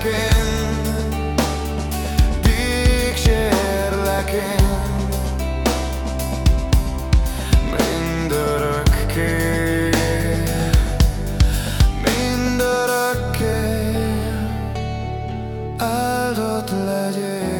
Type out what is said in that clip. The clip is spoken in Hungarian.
Kísérlek én, kísérlek én, mindörökké. Áldott legyél